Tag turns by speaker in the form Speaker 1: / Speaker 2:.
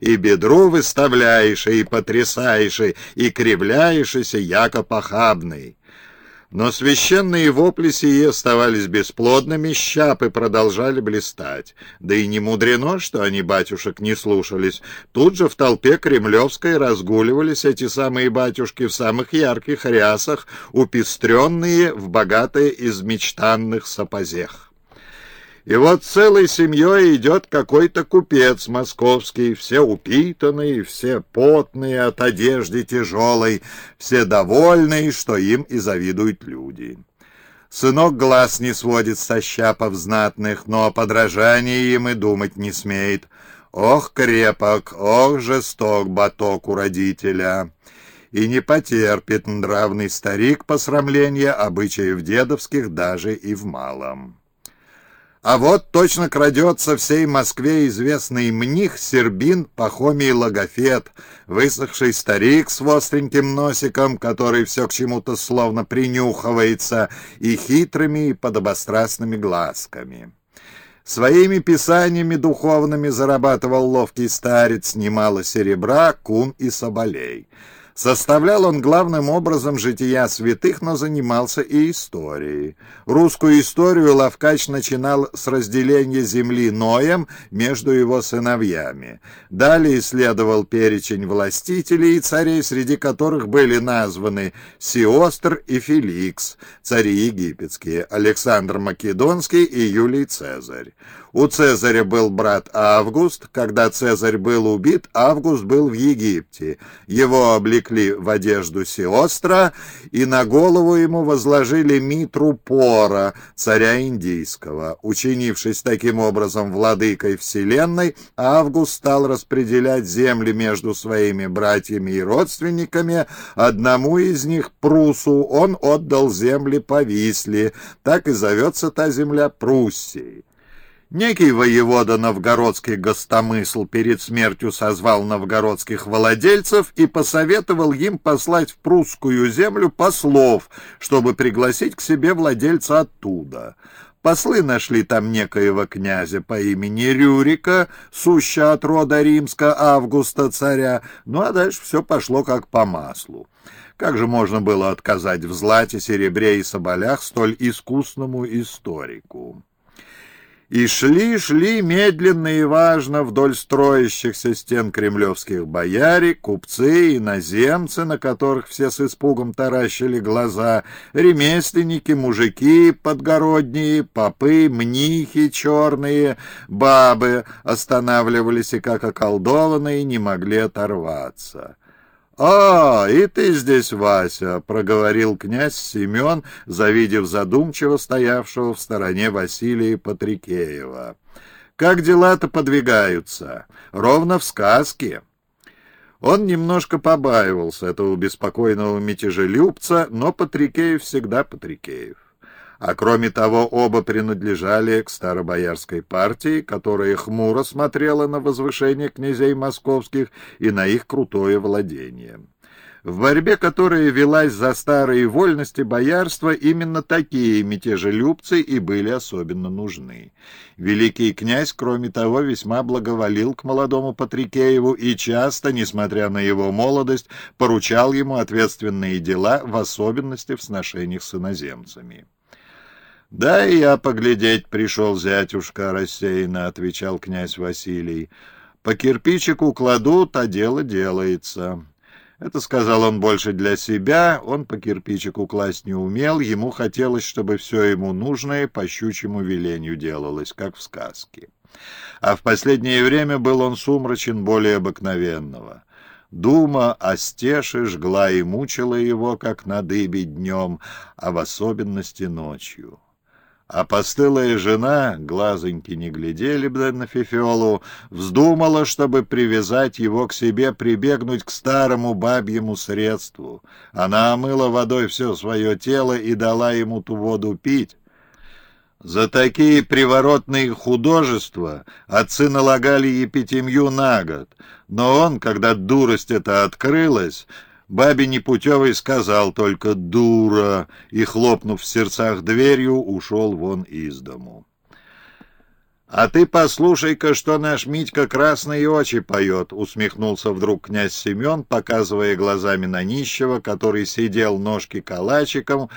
Speaker 1: и бедру выставляешь, и потрясаешь, и кривляешься, яко похабный. Но священные вопли сии оставались бесплодными, щапы продолжали блистать. Да и не мудрено, что они батюшек не слушались. Тут же в толпе кремлевской разгуливались эти самые батюшки в самых ярких рясах, упестренные в богатые из мечтанных сапозех. И вот целой семьей идет какой-то купец московский, все упитанные, все потные от одежды тяжелой, все довольные, что им и завидуют люди. Сынок глаз не сводит со щапов знатных, но о подражании им и думать не смеет. Ох, крепок, ох, жесток баток у родителя! И не потерпит нравный старик посрамления обычаев дедовских даже и в малом. А вот точно крадется всей Москве известный мних Сербин Пахомий Логофет, высохший старик с остреньким носиком, который все к чему-то словно принюхивается, и хитрыми и подобострастными глазками. Своими писаниями духовными зарабатывал ловкий старец немало серебра, кун и соболей — Составлял он главным образом жития святых, но занимался и историей. Русскую историю Лавкач начинал с разделения земли Ноем между его сыновьями. Далее исследовал перечень властителей и царей, среди которых были названы Сиостр и Феликс, цари египетские, Александр Македонский и Юлий Цезарь. У Цезаря был брат Август. Когда Цезарь был убит, Август был в Египте. Его облекли в одежду Сиостра, и на голову ему возложили митру Пора, царя индийского. Учинившись таким образом владыкой вселенной, Август стал распределять земли между своими братьями и родственниками. Одному из них, Прусу, он отдал земли по Висле. Так и зовется та земля Пруссией. Некий воевода новгородский гостомысл перед смертью созвал новгородских владельцев и посоветовал им послать в прусскую землю послов, чтобы пригласить к себе владельца оттуда. Послы нашли там некоего князя по имени Рюрика, суща от рода римска Августа царя, ну а дальше все пошло как по маслу. Как же можно было отказать в злате, серебре и соболях столь искусному историку? И шли-шли медленно и важно вдоль строящихся стен кремлевских бояре, купцы, иноземцы, на которых все с испугом таращили глаза, ремесленники, мужики подгородние, попы, мнихи черные, бабы останавливались и как околдованные не могли оторваться. «А, и ты здесь, Вася!» — проговорил князь Семен, завидев задумчиво стоявшего в стороне Василия Патрикеева. «Как дела-то подвигаются? Ровно в сказке!» Он немножко побаивался этого беспокойного мятежелюбца, но Патрикеев всегда Патрикеев. А кроме того, оба принадлежали к старобоярской партии, которая хмуро смотрела на возвышение князей московских и на их крутое владение. В борьбе, которая велась за старые вольности боярства, именно такие мятежелюбцы и были особенно нужны. Великий князь, кроме того, весьма благоволил к молодому Патрикееву и часто, несмотря на его молодость, поручал ему ответственные дела, в особенности в сношениях с иноземцами. «Да и я поглядеть пришел, зятюшка, рассеянно», — отвечал князь Василий. «По кирпичику кладут, а дело делается». Это сказал он больше для себя, он по кирпичику класть не умел, ему хотелось, чтобы все ему нужное по щучьему велению делалось, как в сказке. А в последнее время был он сумрачен более обыкновенного. Дума о стеше жгла и мучила его, как на дыбе днем, а в особенности ночью. А постылая жена, глазоньки не глядели бы на Фефиолу, вздумала, чтобы привязать его к себе, прибегнуть к старому бабьему средству. Она омыла водой все свое тело и дала ему ту воду пить. За такие приворотные художества отцы налагали епитемью на год, но он, когда дурость эта открылась, Бабе непутевый сказал только «дура» и, хлопнув в сердцах дверью, ушел вон из дому. «А ты послушай-ка, что наш Митька красные очи поет», — усмехнулся вдруг князь Семен, показывая глазами на нищего, который сидел ножки калачиком